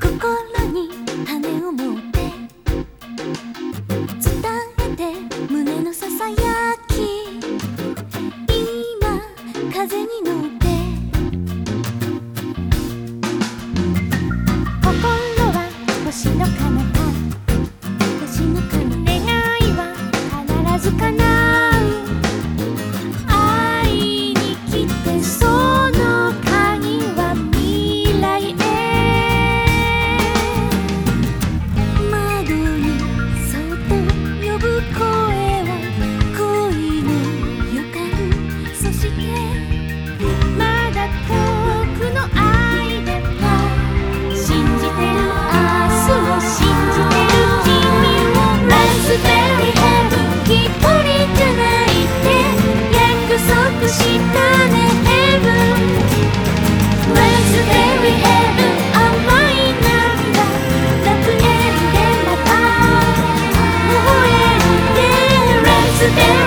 心に種を持って伝えて胸のささやき。今風に乗って。心は星の彼方。星の彼方。て